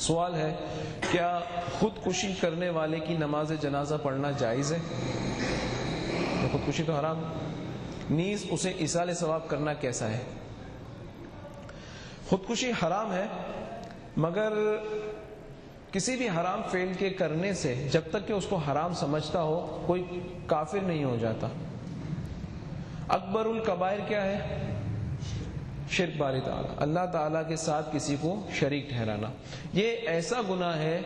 سوال ہے، کیا خودکشی کرنے والے کی نماز جنازہ پڑھنا جائز ہے؟ خودکشی تو حرام۔ نیز اسے اصال ثواب کرنا کیسا ہے؟ خودکشی حرام ہے، مگر کسی بھی حرام فیل کے کرنے سے جب تک کہ اس کو حرام سمجھتا ہو، کوئی کافر نہیں ہو جاتا۔ اکبر القبائر کیا ہے؟ شرک باری تعالیٰ۔ اللہ تعالیٰ کے ساتھ کسی کو شریک ٹھہرانا۔ یہ ایسا گناہ ہے،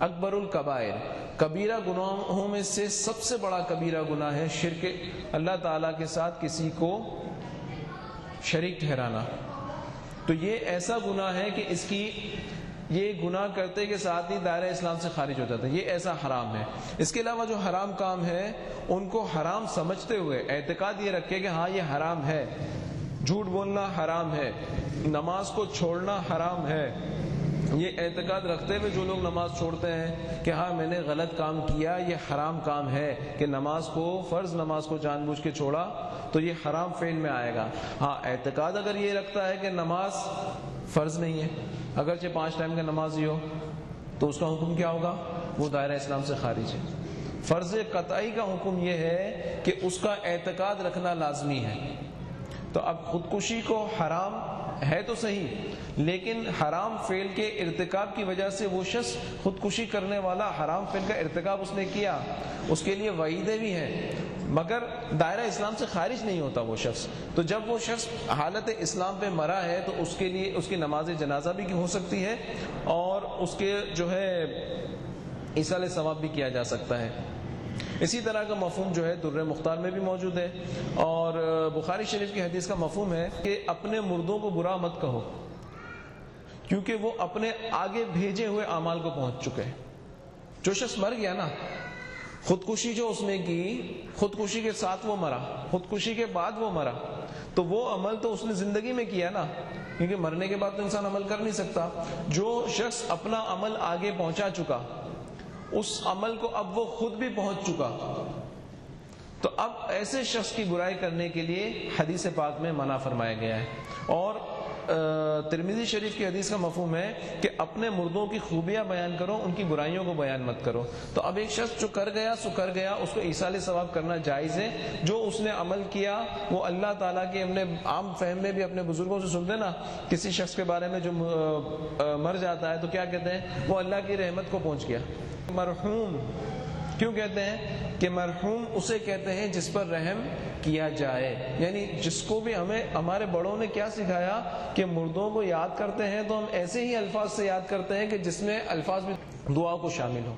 اکبر القبائر۔ کبیرہ گناہوں میں سے سب سے بڑا کبیرہ گناہ ہے شرک۔ اللہ تعالیٰ کے ساتھ کسی کو شریک ٹھہرانا۔ تو یہ ایسا گناہ ہے کہ اس کی یہ گناہ کرتے کے ساتھ ہی دائرہ اسلام سے خارج ہو جاتا ہے۔ یہ ایسا حرام ہے۔ اس کے علاوہ جو حرام کام ہے، ان کو حرام سمجھتے ہوئے اعتقاد یہ رکھے کہ ہاں یہ حرام ہے۔ جھوٹ بولنا حرام ہے، نماز کو چھوڑنا حرام ہے۔ یہ اعتقاد رکھتے ہوئے جو لوگ نماز چھوڑتے ہیں کہ ہاں میں نے غلط کام کیا، یہ حرام کام ہے کہ نماز کو، فرض نماز کو جان بوجھ کے چھوڑا تو یہ حرام فین میں آئے گا۔ ہاں اعتقاد اگر یہ رکھتا ہے کہ نماز فرض نہیں ہے، اگرچہ پانچ ٹائم کا نماز ہی ہو، تو اس کا حکم کیا ہوگا؟ وہ دائرہ اسلام سے خارج ہے۔ فرض قطعی کا حکم یہ ہے کہ اس کا اعتقاد رکھنا لازمی ہے۔ تو اب خودکشی کو حرام ہے تو صحیح، لیکن حرام فیل کے ارتکاب کی وجہ سے وہ شخص خودکشی کرنے والا حرام فیل کا ارتکاب اس نے کیا۔ اس کے لیے وعیدیں بھی ہیں۔ مگر دائرہ اسلام سے خارج نہیں ہوتا وہ شخص۔ تو جب وہ شخص حالت اسلام پہ مرا ہے تو اس کے لیے اس کی نماز جنازہ بھی ہو سکتی ہے؟ اور اس کے جو ہے اصال ثواب بھی کیا جا سکتا ہے؟ اسی طرح کا مفہوم جو ہے در مختار میں بھی موجود ہے اور بخاری شریف کی حدیث کا مفہوم ہے کہ اپنے مردوں کو برا مت کہو، کیونکہ وہ اپنے آگے بھیجے ہوئے اعمال کو پہنچ چکے جو شخص مر گیا نا، خودکشی جو اس نے کی، خودکشی کے ساتھ وہ مرا، خودکشی کے بعد وہ مرا، تو وہ عمل تو اس نے زندگی میں کیا نا، کیونکہ مرنے کے بعد تو انسان عمل کر نہیں سکتا۔ جو شخص اپنا عمل آگے پہنچا چکا اس عمل کو اب وہ خود بھی پہنچ چکا۔ تو اب ایسے شخص کی برائی کرنے کے لیے حدیث پاک میں منع فرمایا گیا ہے۔ اور ترمیزی شریف کی حدیث کا مفہوم ہے کہ اپنے مردوں کی خوبیاں بیان کرو، ان کی برائیوں کو بیان مت کرو۔ تو اب ایک شخص جو کر گیا، سو کر گیا، اس کو عیسال ثواب کرنا جائز ہے۔ جو اس نے عمل کیا، وہ اللہ تعالیٰ کے اپنے عام فہم میں بھی اپنے بزرگوں سے سنتے نا، کسی شخص کے بارے میں جو مر جاتا ہے تو کیا کہتے ہیں؟ وہ اللہ کی رحمت کو پہنچ گیا۔ مرحوم کیوں کہتے ہیں؟ کہ مرحوم اسے کہتے ہیں جس پر رحم کیا جائے۔ یعنی جس کو بھی ہمیں، ہمارے بڑوں نے کیا سکھایا کہ مردوں کو یاد کرتے ہیں، تو ہم ایسے ہی الفاظ سے یاد کرتے ہیں کہ جس میں الفاظ میں دعا کو شامل ہو